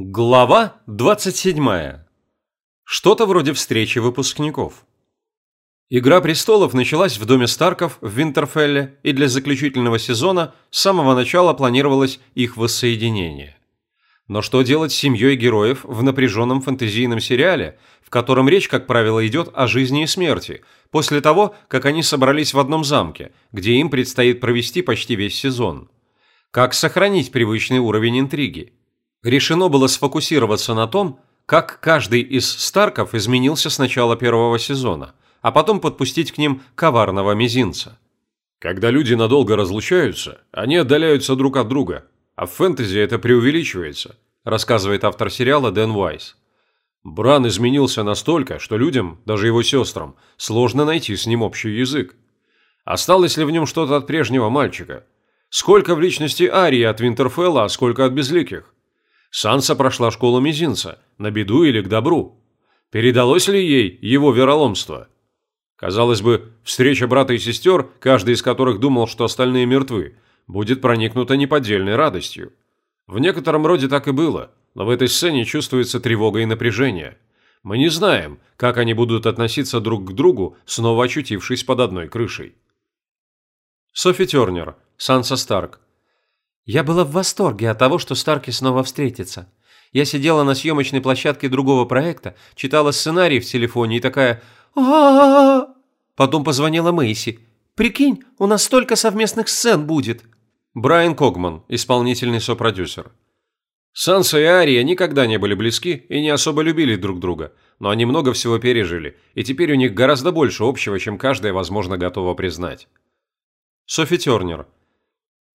Глава 27. Что-то вроде встречи выпускников. «Игра престолов» началась в доме Старков в Винтерфелле, и для заключительного сезона с самого начала планировалось их воссоединение. Но что делать с семьей героев в напряженном фэнтезийном сериале, в котором речь, как правило, идет о жизни и смерти, после того, как они собрались в одном замке, где им предстоит провести почти весь сезон? Как сохранить привычный уровень интриги? Решено было сфокусироваться на том, как каждый из Старков изменился с начала первого сезона, а потом подпустить к ним коварного мизинца. Когда люди надолго разлучаются, они отдаляются друг от друга, а в фэнтези это преувеличивается, рассказывает автор сериала Дэн Уайс. Бран изменился настолько, что людям, даже его сестрам, сложно найти с ним общий язык. Осталось ли в нем что-то от прежнего мальчика? Сколько в личности Арии от Винтерфелла, а сколько от безликих? Санса прошла школу мизинца, на беду или к добру. Передалось ли ей его вероломство? Казалось бы, встреча брата и сестер, каждый из которых думал, что остальные мертвы, будет проникнута неподдельной радостью. В некотором роде так и было, но в этой сцене чувствуется тревога и напряжение. Мы не знаем, как они будут относиться друг к другу, снова очутившись под одной крышей. Софи Тернер, Санса Старк, я была в восторге от того, что Старки снова встретятся. Я сидела на съемочной площадке другого проекта, читала сценарий в телефоне и такая а Потом позвонила Мэйси. «Прикинь, у нас столько совместных сцен будет!» Брайан Когман, исполнительный сопродюсер. Санса и Ария никогда не были близки и не особо любили друг друга, но они много всего пережили, и теперь у них гораздо больше общего, чем каждая, возможно, готова признать. Софи Тернер,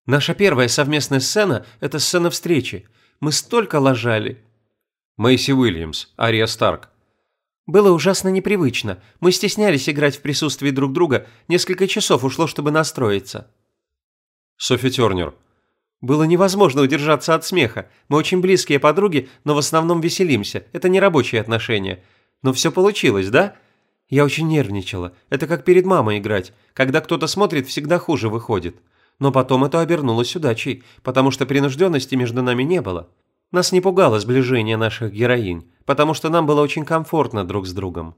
Наша первая совместная сцена – это сцена встречи. Мы столько лажали. Мэйси Уильямс, Ария Старк. Было ужасно непривычно. Мы стеснялись играть в присутствии друг друга. Несколько часов ушло, чтобы настроиться. Софи Тернер. Было невозможно удержаться от смеха. Мы очень близкие подруги, но в основном веселимся. Это не рабочие отношения. Но все получилось, да? Я очень нервничала. Это как перед мамой играть. Когда кто-то смотрит, всегда хуже выходит. Но потом это обернулось удачей, потому что принужденности между нами не было. Нас не пугало сближение наших героинь, потому что нам было очень комфортно друг с другом.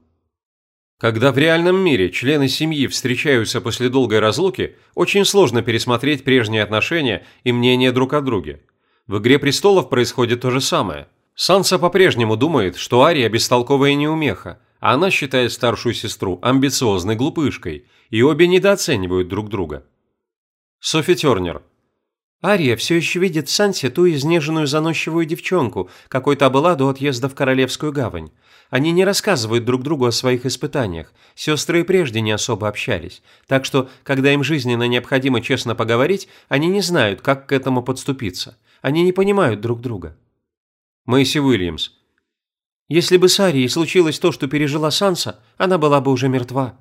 Когда в реальном мире члены семьи встречаются после долгой разлуки, очень сложно пересмотреть прежние отношения и мнения друг о друге. В «Игре престолов» происходит то же самое. Санса по-прежнему думает, что Ария бестолковая неумеха, а она считает старшую сестру амбициозной глупышкой, и обе недооценивают друг друга. Софи Тернер. Ария все еще видит в Сансе ту изнеженную заносчивую девчонку, какой та была до отъезда в Королевскую гавань. Они не рассказывают друг другу о своих испытаниях, сестры и прежде не особо общались, так что, когда им жизненно необходимо честно поговорить, они не знают, как к этому подступиться. Они не понимают друг друга. Мэйси Уильямс. Если бы с Арией случилось то, что пережила Санса, она была бы уже мертва.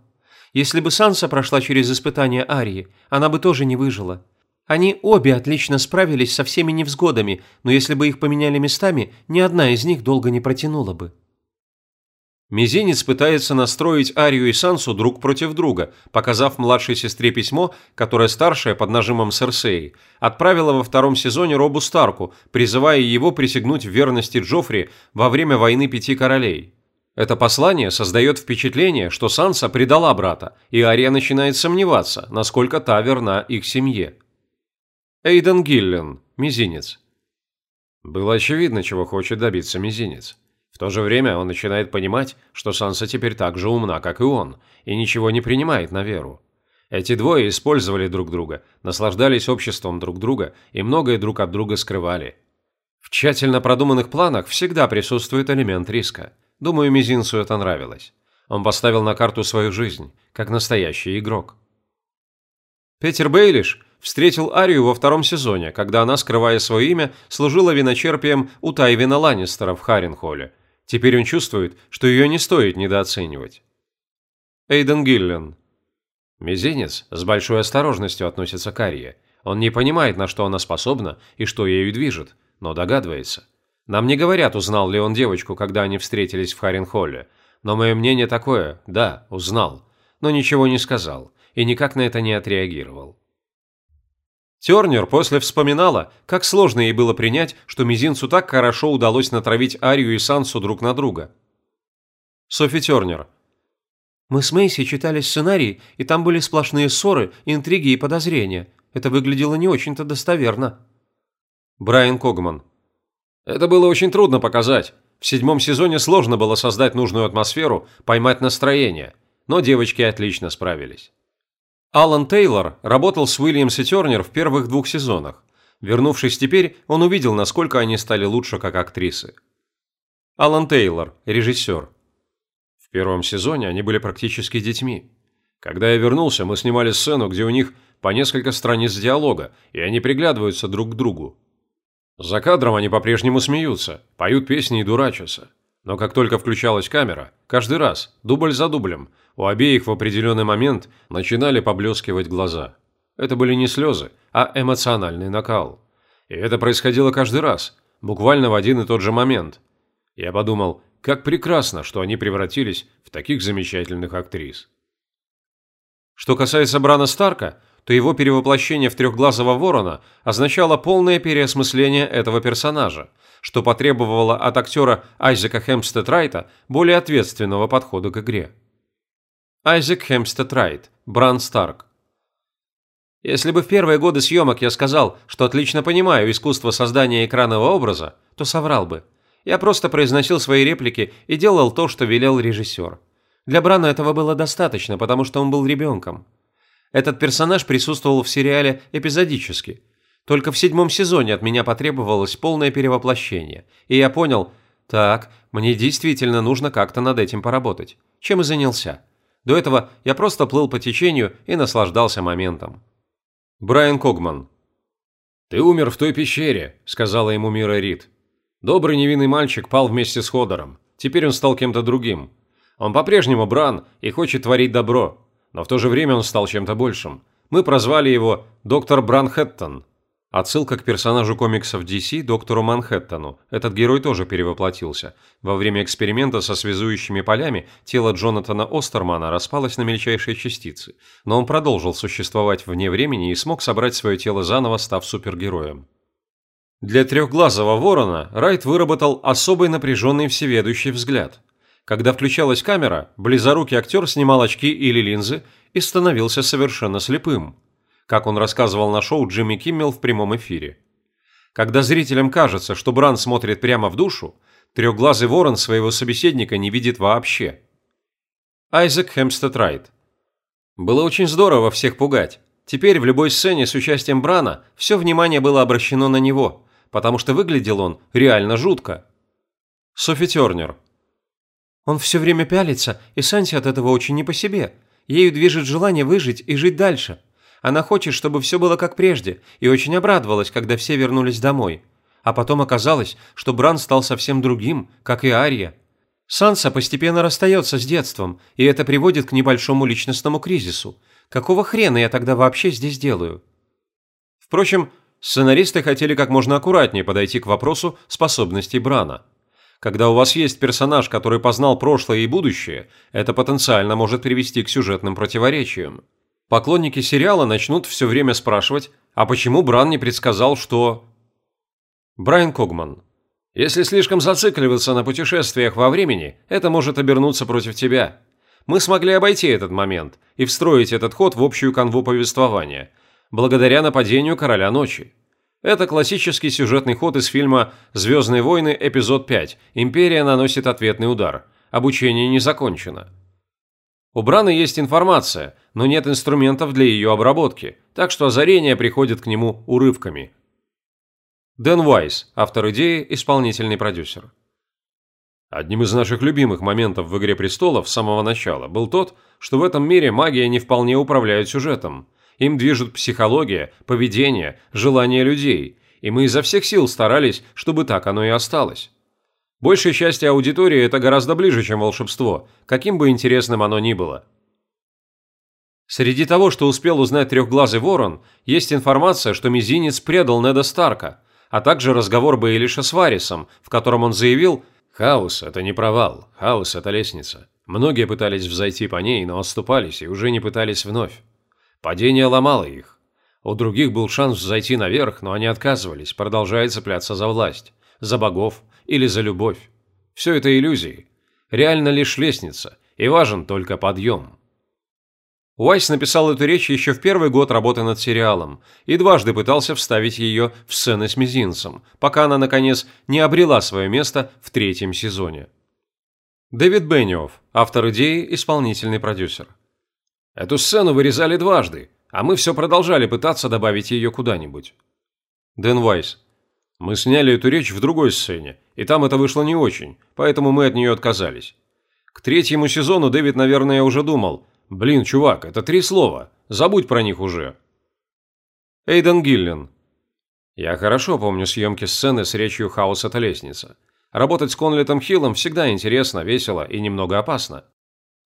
Если бы Санса прошла через испытания Арии, она бы тоже не выжила. Они обе отлично справились со всеми невзгодами, но если бы их поменяли местами, ни одна из них долго не протянула бы. Мизинец пытается настроить Арию и Сансу друг против друга, показав младшей сестре письмо, которое старшая под нажимом Серсеи отправила во втором сезоне Робу Старку, призывая его присягнуть в верности Джоффри во время войны Пяти Королей. Это послание создает впечатление, что Санса предала брата, и Ария начинает сомневаться, насколько та верна их семье. Эйден Гиллен, Мизинец. Было очевидно, чего хочет добиться Мизинец. В то же время он начинает понимать, что Санса теперь так же умна, как и он, и ничего не принимает на веру. Эти двое использовали друг друга, наслаждались обществом друг друга и многое друг от друга скрывали. В тщательно продуманных планах всегда присутствует элемент риска – Думаю, Мизинцу это нравилось. Он поставил на карту свою жизнь, как настоящий игрок. Петер Бейлиш встретил Арию во втором сезоне, когда она, скрывая свое имя, служила виночерпием у Тайвина Ланнистера в Харенхолле. Теперь он чувствует, что ее не стоит недооценивать. Эйден Гиллен. Мизинец с большой осторожностью относится к Арии. Он не понимает, на что она способна и что ею движет, но догадывается – нам не говорят, узнал ли он девочку, когда они встретились в Харенхолле. Но мое мнение такое, да, узнал. Но ничего не сказал и никак на это не отреагировал. Тернер после вспоминала, как сложно ей было принять, что мизинцу так хорошо удалось натравить Арию и Сансу друг на друга. Софи Тернер. Мы с Мэйси читали сценарий, и там были сплошные ссоры, интриги и подозрения. Это выглядело не очень-то достоверно. Брайан Когман. Это было очень трудно показать. В седьмом сезоне сложно было создать нужную атмосферу, поймать настроение. Но девочки отлично справились. Алан Тейлор работал с Уильямс и Тернер в первых двух сезонах. Вернувшись теперь, он увидел, насколько они стали лучше как актрисы. Алан Тейлор, режиссер. В первом сезоне они были практически детьми. Когда я вернулся, мы снимали сцену, где у них по несколько страниц диалога, и они приглядываются друг к другу. За кадром они по-прежнему смеются, поют песни и дурачатся. Но как только включалась камера, каждый раз, дубль за дублем, у обеих в определенный момент начинали поблескивать глаза. Это были не слезы, а эмоциональный накал. И это происходило каждый раз, буквально в один и тот же момент. Я подумал, как прекрасно, что они превратились в таких замечательных актрис. Что касается Брана Старка, то его перевоплощение в трехглазого ворона означало полное переосмысление этого персонажа, что потребовало от актера Айзека Хемстед Райта более ответственного подхода к игре. Айзек Хемстед Райт, Бран Старк. Если бы в первые годы съемок я сказал, что отлично понимаю искусство создания экранного образа, то соврал бы. Я просто произносил свои реплики и делал то, что велел режиссер. Для Брана этого было достаточно, потому что он был ребенком. Этот персонаж присутствовал в сериале эпизодически. Только в седьмом сезоне от меня потребовалось полное перевоплощение, и я понял, так, мне действительно нужно как-то над этим поработать, чем и занялся. До этого я просто плыл по течению и наслаждался моментом. Брайан Когман. «Ты умер в той пещере», – сказала ему Мира Рид. «Добрый невинный мальчик пал вместе с Ходором. Теперь он стал кем-то другим. Он по-прежнему Бран и хочет творить добро но в то же время он стал чем-то большим. Мы прозвали его «Доктор Бранхэттон». Отсылка к персонажу комиксов DC, доктору Манхэттону. Этот герой тоже перевоплотился. Во время эксперимента со связующими полями тело Джонатана Остермана распалось на мельчайшие частицы, но он продолжил существовать вне времени и смог собрать свое тело заново, став супергероем. Для трехглазого ворона Райт выработал особый напряженный всеведущий взгляд – когда включалась камера, близорукий актер снимал очки или линзы и становился совершенно слепым, как он рассказывал на шоу Джимми Киммел в прямом эфире. Когда зрителям кажется, что Бран смотрит прямо в душу, трехглазый ворон своего собеседника не видит вообще. Айзек Хемстед Райт. Было очень здорово всех пугать. Теперь в любой сцене с участием Брана все внимание было обращено на него, потому что выглядел он реально жутко. Софи Тернер. Он все время пялится, и Санси от этого очень не по себе. Ею движет желание выжить и жить дальше. Она хочет, чтобы все было как прежде, и очень обрадовалась, когда все вернулись домой. А потом оказалось, что Бран стал совсем другим, как и Ария. Санса постепенно расстается с детством, и это приводит к небольшому личностному кризису. Какого хрена я тогда вообще здесь делаю? Впрочем, сценаристы хотели как можно аккуратнее подойти к вопросу способностей Брана. Когда у вас есть персонаж, который познал прошлое и будущее, это потенциально может привести к сюжетным противоречиям. Поклонники сериала начнут все время спрашивать, а почему Бран не предсказал, что... Брайан Когман. Если слишком зацикливаться на путешествиях во времени, это может обернуться против тебя. Мы смогли обойти этот момент и встроить этот ход в общую канву повествования, благодаря нападению Короля Ночи. Это классический сюжетный ход из фильма «Звездные войны. Эпизод 5. Империя наносит ответный удар. Обучение не закончено». У Брана есть информация, но нет инструментов для ее обработки, так что озарение приходит к нему урывками. Дэн Уайс, автор идеи, исполнительный продюсер. Одним из наших любимых моментов в «Игре престолов» с самого начала был тот, что в этом мире магия не вполне управляет сюжетом. Им движут психология, поведение, желания людей, и мы изо всех сил старались, чтобы так оно и осталось. Большей части аудитории это гораздо ближе, чем волшебство, каким бы интересным оно ни было. Среди того, что успел узнать трехглазый ворон, есть информация, что Мизинец предал Неда Старка, а также разговор Бейлиша с Варисом, в котором он заявил «Хаос – это не провал, хаос – это лестница». Многие пытались взойти по ней, но отступались и уже не пытались вновь. Падение ломало их. У других был шанс зайти наверх, но они отказывались, продолжая цепляться за власть, за богов или за любовь. Все это иллюзии. Реально лишь лестница, и важен только подъем. Уайс написал эту речь еще в первый год работы над сериалом и дважды пытался вставить ее в сцены с мизинцем, пока она, наконец, не обрела свое место в третьем сезоне. Дэвид Бенниофф, автор идеи, исполнительный продюсер. Эту сцену вырезали дважды, а мы все продолжали пытаться добавить ее куда-нибудь. Дэн Вайс. Мы сняли эту речь в другой сцене, и там это вышло не очень, поэтому мы от нее отказались. К третьему сезону Дэвид, наверное, уже думал, блин, чувак, это три слова, забудь про них уже. Эйден Гиллен. Я хорошо помню съемки сцены с речью «Хаос – это лестница». Работать с Конлетом Хиллом всегда интересно, весело и немного опасно.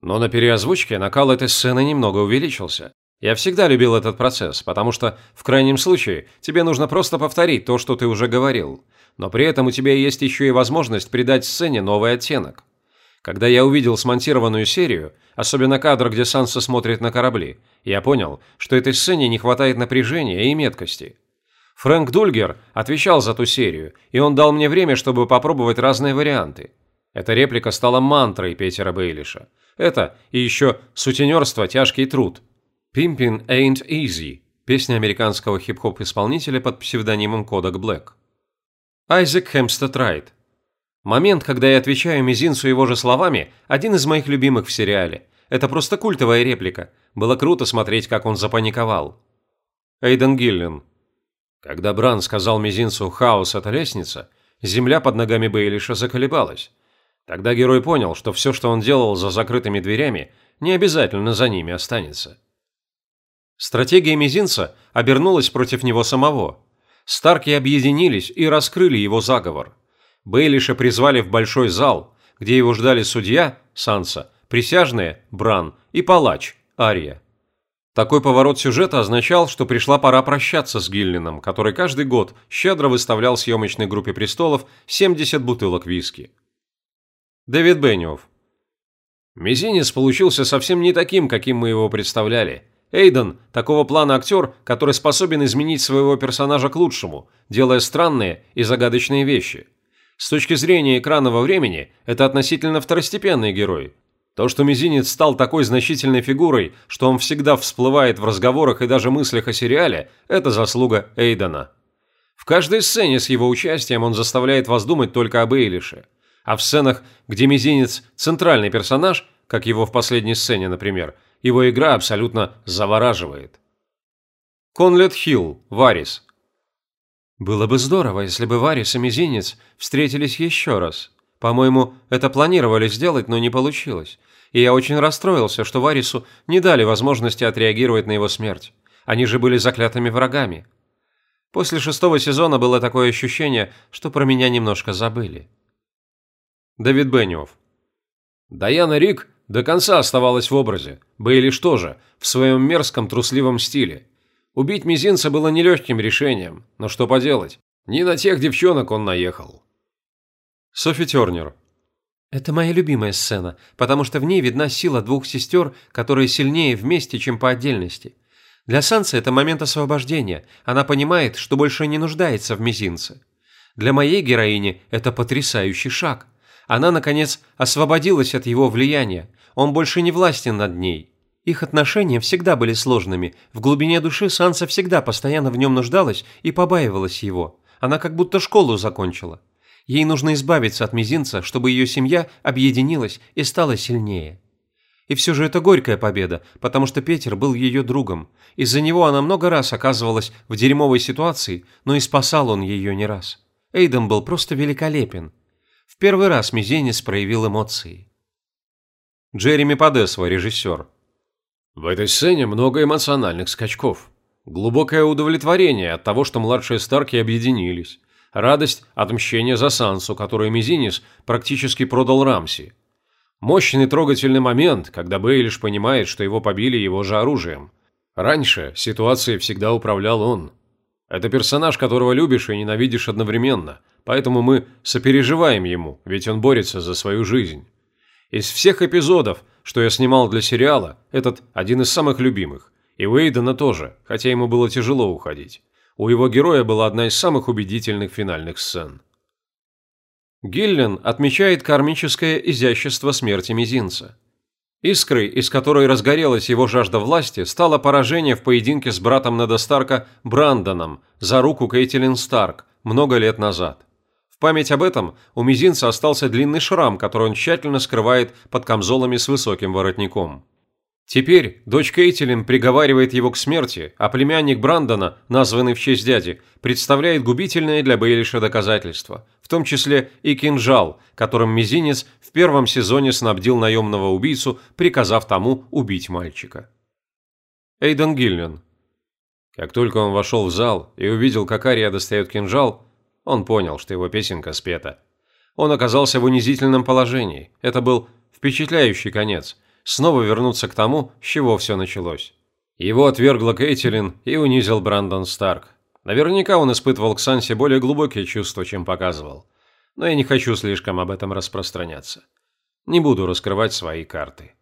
Но на переозвучке накал этой сцены немного увеличился. Я всегда любил этот процесс, потому что, в крайнем случае, тебе нужно просто повторить то, что ты уже говорил. Но при этом у тебя есть еще и возможность придать сцене новый оттенок. Когда я увидел смонтированную серию, особенно кадр, где Санса смотрит на корабли, я понял, что этой сцене не хватает напряжения и меткости. Фрэнк Дульгер отвечал за ту серию, и он дал мне время, чтобы попробовать разные варианты. Эта реплика стала мантрой Петера Бейлиша. Это и еще «сутенерство – тяжкий труд», «Pimpin' ain't easy» – песня американского хип-хоп-исполнителя под псевдонимом Kodak Black. Айзек Хемстед Райт. Момент, когда я отвечаю мизинцу его же словами, один из моих любимых в сериале. Это просто культовая реплика. Было круто смотреть, как он запаниковал. Эйден Гиллен. Когда Бран сказал мизинцу «хаос – это лестница», земля под ногами Бейлиша заколебалась. Тогда герой понял, что все, что он делал за закрытыми дверями, не обязательно за ними останется. Стратегия мизинца обернулась против него самого. Старки объединились и раскрыли его заговор. Бейлиша призвали в большой зал, где его ждали судья, Санса, присяжные, Бран, и палач, Ария. Такой поворот сюжета означал, что пришла пора прощаться с Гиллином, который каждый год щедро выставлял съемочной группе «Престолов» 70 бутылок виски. Дэвид Бенниофф. Мизинец получился совсем не таким, каким мы его представляли. Эйден – такого плана актер, который способен изменить своего персонажа к лучшему, делая странные и загадочные вещи. С точки зрения экранного времени, это относительно второстепенный герой. То, что Мизинец стал такой значительной фигурой, что он всегда всплывает в разговорах и даже мыслях о сериале, это заслуга Эйдена. В каждой сцене с его участием он заставляет вас думать только об Эйлише. А в сценах, где Мизинец – центральный персонаж, как его в последней сцене, например – его игра абсолютно завораживает. Конлет Хилл, Варис. Было бы здорово, если бы Варис и Мизинец встретились еще раз. По-моему, это планировали сделать, но не получилось. И я очень расстроился, что Варису не дали возможности отреагировать на его смерть. Они же были заклятыми врагами. После шестого сезона было такое ощущение, что про меня немножко забыли. Давид Бенниофф. Даяна Рик до конца оставалась в образе, Бейлиш тоже, в своем мерзком трусливом стиле. Убить мизинца было нелегким решением, но что поделать, не на тех девчонок он наехал. Софи Тернер. Это моя любимая сцена, потому что в ней видна сила двух сестер, которые сильнее вместе, чем по отдельности. Для Сансы это момент освобождения, она понимает, что больше не нуждается в мизинце. Для моей героини это потрясающий шаг. Она, наконец, освободилась от его влияния, он больше не властен над ней. Их отношения всегда были сложными. В глубине души Санса всегда постоянно в нем нуждалась и побаивалась его. Она как будто школу закончила. Ей нужно избавиться от мизинца, чтобы ее семья объединилась и стала сильнее. И все же это горькая победа, потому что Петер был ее другом. Из-за него она много раз оказывалась в дерьмовой ситуации, но и спасал он ее не раз. Эйден был просто великолепен. Первый раз мизинец проявил эмоции. Джереми Подесва, режиссер. В этой сцене много эмоциональных скачков. Глубокое удовлетворение от того, что младшие Старки объединились. Радость от мщения за Сансу, которую Мизинис практически продал Рамси. Мощный трогательный момент, когда Бейлиш понимает, что его побили его же оружием. Раньше ситуацией всегда управлял он. Это персонаж, которого любишь и ненавидишь одновременно, поэтому мы сопереживаем ему, ведь он борется за свою жизнь. Из всех эпизодов, что я снимал для сериала, этот один из самых любимых. И Уэйдена тоже, хотя ему было тяжело уходить. У его героя была одна из самых убедительных финальных сцен. Гиллен отмечает кармическое изящество смерти мизинца. Искрой, из которой разгорелась его жажда власти, стало поражение в поединке с братом Неда Старка Брандоном за руку Кейтилин Старк много лет назад. В память об этом у мизинца остался длинный шрам, который он тщательно скрывает под камзолами с высоким воротником. Теперь дочь Кейтилин приговаривает его к смерти, а племянник Брандона, названный в честь дяди, представляет губительное для Бейлиша доказательство, в том числе и кинжал, которым мизинец в первом сезоне снабдил наемного убийцу, приказав тому убить мальчика. Эйден Гиллен. Как только он вошел в зал и увидел, как Ария достает кинжал, он понял, что его песенка спета. Он оказался в унизительном положении. Это был впечатляющий конец – снова вернуться к тому, с чего все началось. Его отвергла Кейтилин и унизил Брандон Старк. Наверняка он испытывал к Сансе более глубокие чувства, чем показывал. Но я не хочу слишком об этом распространяться. Не буду раскрывать свои карты.